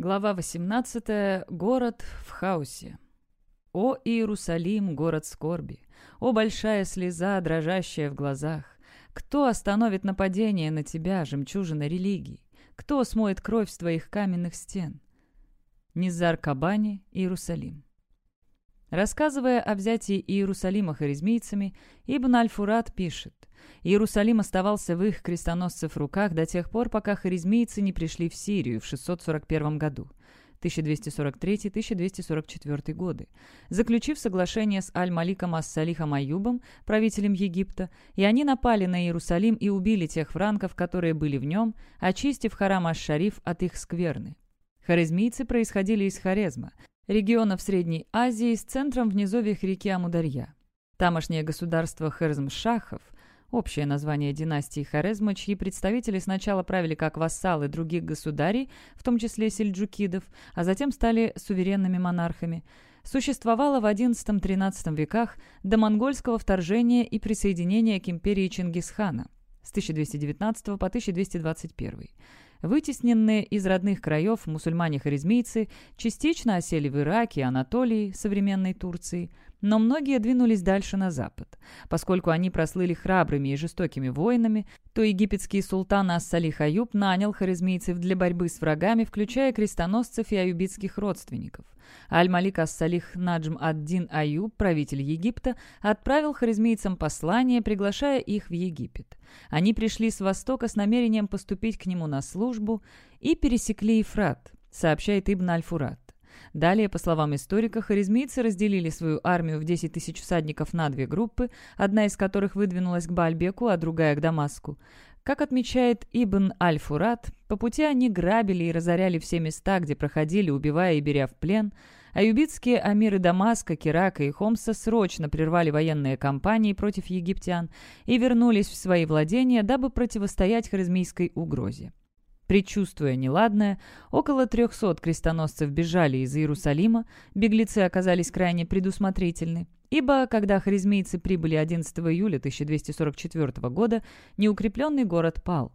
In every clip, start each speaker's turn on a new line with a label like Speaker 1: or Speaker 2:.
Speaker 1: Глава 18. Город в хаосе. «О Иерусалим, город скорби! О большая слеза, дрожащая в глазах! Кто остановит нападение на тебя, жемчужина религии? Кто смоет кровь с твоих каменных стен?» Низар Кабани, Иерусалим. Рассказывая о взятии Иерусалима харизмийцами, Ибн Аль-Фурат пишет, Иерусалим оставался в их крестоносцев руках до тех пор, пока харизмийцы не пришли в Сирию в 641 году. 1243-1244 годы, заключив соглашение с Аль-Маликом Ас-Салихом Аюбом, правителем Египта, и они напали на Иерусалим и убили тех франков, которые были в нем, очистив харам Аш-Шариф от их скверны. Хорезмийцы происходили из Хорезма, региона в Средней Азии с центром в низовьях реки Амударья. Тамошнее государство Херзм-Шахов – общее название династии Хорезма, чьи представители сначала правили как вассалы других государей, в том числе сельджукидов, а затем стали суверенными монархами, существовало в XI-XIII веках до монгольского вторжения и присоединения к империи Чингисхана с 1219 по 1221. Вытесненные из родных краев мусульмане-харизмийцы частично осели в Ираке, Анатолии, современной Турции – но многие двинулись дальше на запад. Поскольку они прослыли храбрыми и жестокими воинами, то египетский султан Ас-Салих Аюб нанял харизмийцев для борьбы с врагами, включая крестоносцев и аюбитских родственников. Аль-Малик Ас-Салих Наджм ад-Дин Аюб, правитель Египта, отправил харизмийцам послание, приглашая их в Египет. Они пришли с востока с намерением поступить к нему на службу и пересекли Ефрат, сообщает Ибн Аль-Фурат. Далее, по словам историка, харизмийцы разделили свою армию в 10 тысяч всадников на две группы, одна из которых выдвинулась к Бальбеку, а другая к Дамаску. Как отмечает Ибн Аль-Фурат, по пути они грабили и разоряли все места, где проходили, убивая и беря в плен. Аюбитские амиры Дамаска, Керака и Хомса срочно прервали военные кампании против египтян и вернулись в свои владения, дабы противостоять харизмийской угрозе. Предчувствуя неладное, около 300 крестоносцев бежали из Иерусалима, беглецы оказались крайне предусмотрительны, ибо, когда харизмийцы прибыли 11 июля 1244 года, неукрепленный город пал.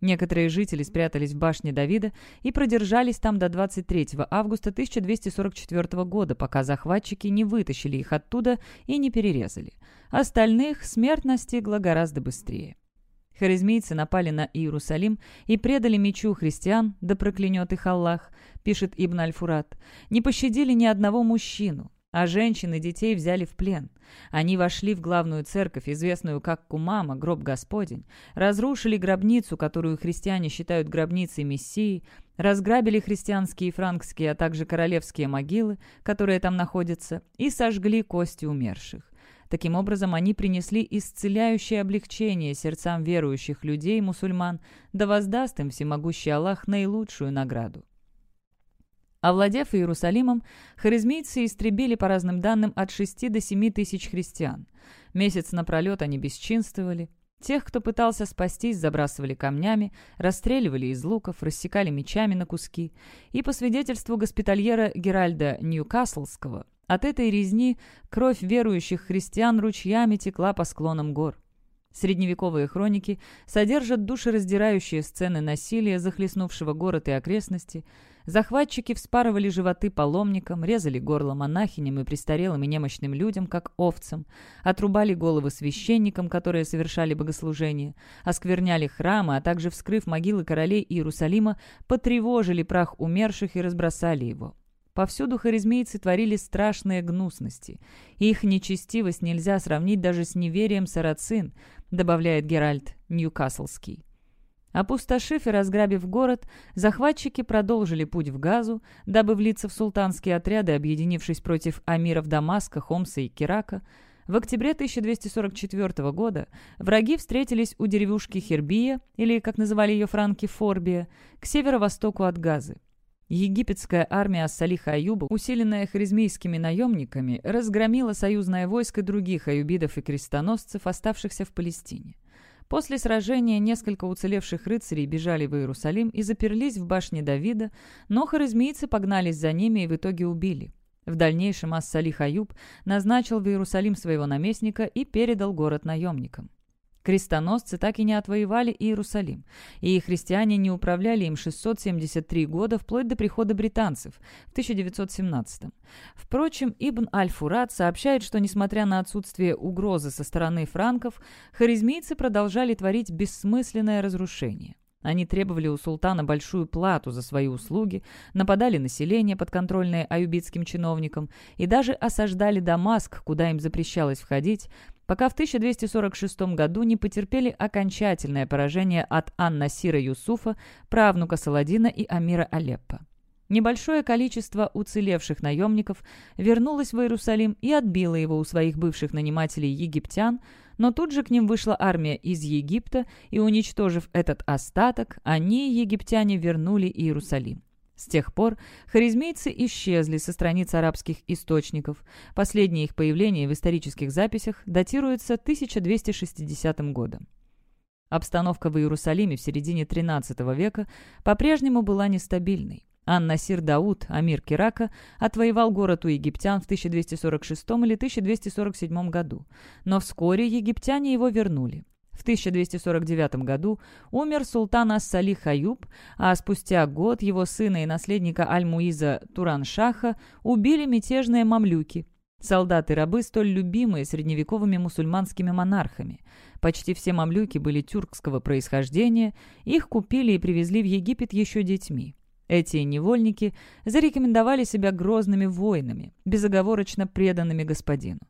Speaker 1: Некоторые жители спрятались в башне Давида и продержались там до 23 августа 1244 года, пока захватчики не вытащили их оттуда и не перерезали. Остальных смерть настигла гораздо быстрее. Харизмийцы напали на Иерусалим и предали мечу христиан, да проклянет их Аллах, пишет Ибн Аль-Фурат. Не пощадили ни одного мужчину, а женщин и детей взяли в плен. Они вошли в главную церковь, известную как Кумама, гроб Господень, разрушили гробницу, которую христиане считают гробницей Мессии, разграбили христианские и франкские, а также королевские могилы, которые там находятся, и сожгли кости умерших. Таким образом, они принесли исцеляющее облегчение сердцам верующих людей, мусульман, да воздаст им всемогущий Аллах наилучшую награду. Овладев Иерусалимом, харизмийцы истребили по разным данным от 6 до 7 тысяч христиан. Месяц напролет они бесчинствовали. Тех, кто пытался спастись, забрасывали камнями, расстреливали из луков, рассекали мечами на куски. И по свидетельству госпитальера Геральда Ньюкаслского, от этой резни кровь верующих христиан ручьями текла по склонам гор. Средневековые хроники содержат душераздирающие сцены насилия, захлестнувшего город и окрестности. Захватчики вспарывали животы паломникам, резали горло монахиням и престарелым и немощным людям, как овцам, отрубали головы священникам, которые совершали богослужение, оскверняли храмы, а также, вскрыв могилы королей Иерусалима, потревожили прах умерших и разбросали его. Повсюду харизмейцы творили страшные гнусности. Их нечестивость нельзя сравнить даже с неверием сарацин, добавляет Геральт Ньюкаслский. Опустошив и разграбив город, захватчики продолжили путь в Газу, дабы влиться в султанские отряды, объединившись против амиров Дамаска, Хомса и Кирака. В октябре 1244 года враги встретились у деревушки Хербия, или, как называли ее франки, Форбия, к северо-востоку от Газы. Египетская армия Салиха Аюба, усиленная харизмийскими наемниками, разгромила союзное войско других аюбидов и крестоносцев, оставшихся в Палестине. После сражения несколько уцелевших рыцарей бежали в Иерусалим и заперлись в башне Давида, но харизмийцы погнались за ними и в итоге убили. В дальнейшем Ас-Салих Аюб назначил в Иерусалим своего наместника и передал город наемникам. Крестоносцы так и не отвоевали Иерусалим, и христиане не управляли им 673 года вплоть до прихода британцев в 1917 Впрочем, Ибн Аль-Фурат сообщает, что, несмотря на отсутствие угрозы со стороны франков, харизмийцы продолжали творить бессмысленное разрушение. Они требовали у султана большую плату за свои услуги, нападали население, подконтрольное аюбитским чиновникам, и даже осаждали Дамаск, куда им запрещалось входить, пока в 1246 году не потерпели окончательное поражение от Ан-Насира Юсуфа, правнука Саладина и Амира Алеппо. Небольшое количество уцелевших наемников вернулось в Иерусалим и отбило его у своих бывших нанимателей египтян, но тут же к ним вышла армия из Египта, и, уничтожив этот остаток, они, египтяне, вернули Иерусалим. С тех пор харизмейцы исчезли со страниц арабских источников. Последнее их появление в исторических записях датируется 1260 годом. Обстановка в Иерусалиме в середине XIII века по-прежнему была нестабильной. Ан-Насир Дауд, амир Кирака, отвоевал город у египтян в 1246 или 1247 году, но вскоре египтяне его вернули. В 1249 году умер султан Ас-Салих Аюб, а спустя год его сына и наследника Аль-Муиза Туран-Шаха убили мятежные мамлюки, солдаты-рабы, столь любимые средневековыми мусульманскими монархами. Почти все мамлюки были тюркского происхождения, их купили и привезли в Египет еще детьми. Эти невольники зарекомендовали себя грозными воинами, безоговорочно преданными господину.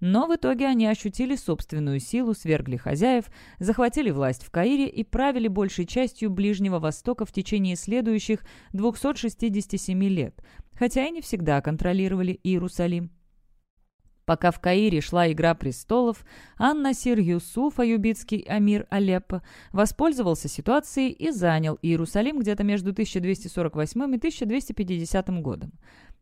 Speaker 1: Но в итоге они ощутили собственную силу, свергли хозяев, захватили власть в Каире и правили большей частью Ближнего Востока в течение следующих 267 лет, хотя и не всегда контролировали Иерусалим. Пока в Каире шла «Игра престолов», Ан-Насир Юсуф, аюбитский амир Алеппо, воспользовался ситуацией и занял Иерусалим где-то между 1248 и 1250 годом.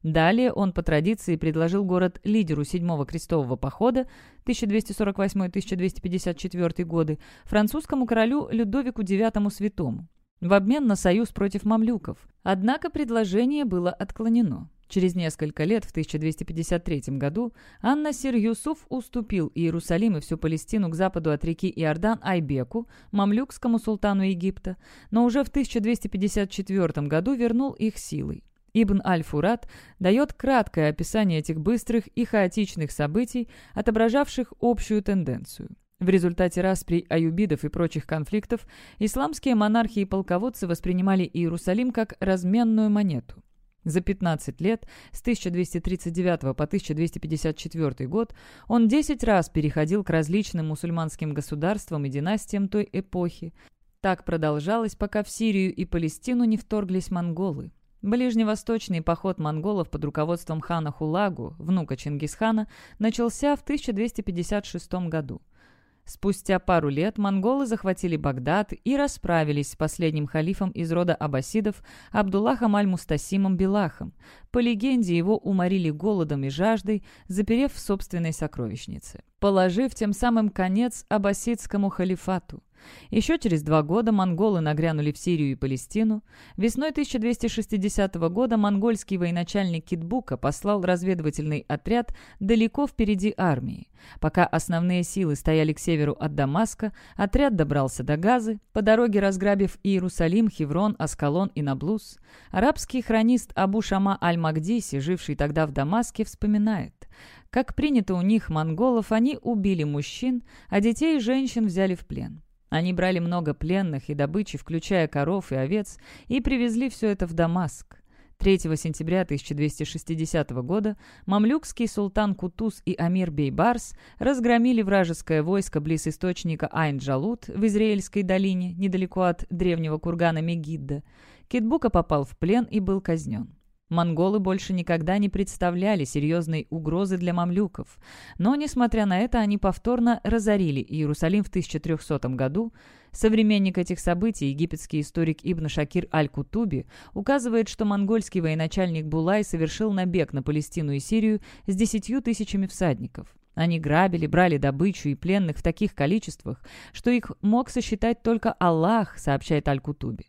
Speaker 1: Далее он по традиции предложил город лидеру Седьмого крестового похода 1248-1254 годы французскому королю Людовику IX Святому в обмен на союз против мамлюков. Однако предложение было отклонено. Через несколько лет, в 1253 году, Ан-Насир Юсуф уступил Иерусалим и всю Палестину к западу от реки Иордан Айбеку, мамлюкскому султану Египта, но уже в 1254 году вернул их силой. Ибн Аль-Фурат дает краткое описание этих быстрых и хаотичных событий, отображавших общую тенденцию. В результате распри аюбидов и прочих конфликтов исламские монархи и полководцы воспринимали Иерусалим как разменную монету. За 15 лет, с 1239 по 1254 год, он 10 раз переходил к различным мусульманским государствам и династиям той эпохи. Так продолжалось, пока в Сирию и Палестину не вторглись монголы. Ближневосточный поход монголов под руководством хана Хулагу, внука Чингисхана, начался в 1256 году. Спустя пару лет монголы захватили Багдад и расправились с последним халифом из рода аббасидов Абдуллахом аль-Мустасимом Белахом. По легенде, его уморили голодом и жаждой, заперев в собственной сокровищнице, положив тем самым конец аббасидскому халифату. Еще через два года монголы нагрянули в Сирию и Палестину. Весной 1260 года монгольский военачальник Китбука послал разведывательный отряд далеко впереди армии. Пока основные силы стояли к северу от Дамаска, отряд добрался до Газы, по дороге разграбив Иерусалим, Хеврон, Аскалон и Наблус. Арабский хронист Абу Шама аль-Магдиси, живший тогда в Дамаске, вспоминает. Как принято у них, монголов, они убили мужчин, а детей и женщин взяли в плен. Они брали много пленных и добычи, включая коров и овец, и привезли все это в Дамаск. 3 сентября 1260 года мамлюкский султан Кутуз и Амир Бейбарс разгромили вражеское войско близ источника Айн-Джалут в Израильской долине, недалеко от древнего кургана Мегидда. Китбука попал в плен и был казнен. Монголы больше никогда не представляли серьезной угрозы для мамлюков. Но, несмотря на это, они повторно разорили Иерусалим в 1300 году. Современник этих событий, египетский историк Ибн Шакир Аль-Кутуби, указывает, что монгольский военачальник Булай совершил набег на Палестину и Сирию с десятью тысячами всадников. Они грабили, брали добычу и пленных в таких количествах, что их мог сосчитать только Аллах, сообщает Аль-Кутуби.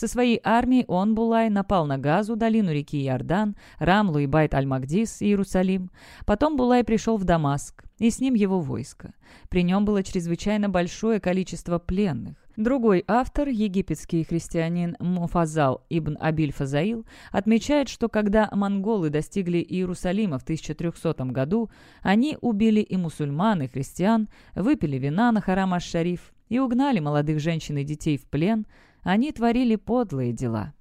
Speaker 1: Со своей армией он, Булай, напал на Газу, долину реки Иордан, Рамлу и Байт-Аль-Магдис, Иерусалим. Потом Булай пришел в Дамаск. и с ним его войско. При нем было чрезвычайно большое количество пленных. Другой автор, египетский христианин Муфазал ибн Абиль Фазаил, отмечает, что когда монголы достигли Иерусалима в 1300 году, они убили и мусульман, и христиан, выпили вина на харам аш-шариф и угнали молодых женщин и детей в плен. Они творили подлые дела.